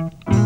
Mm-hmm.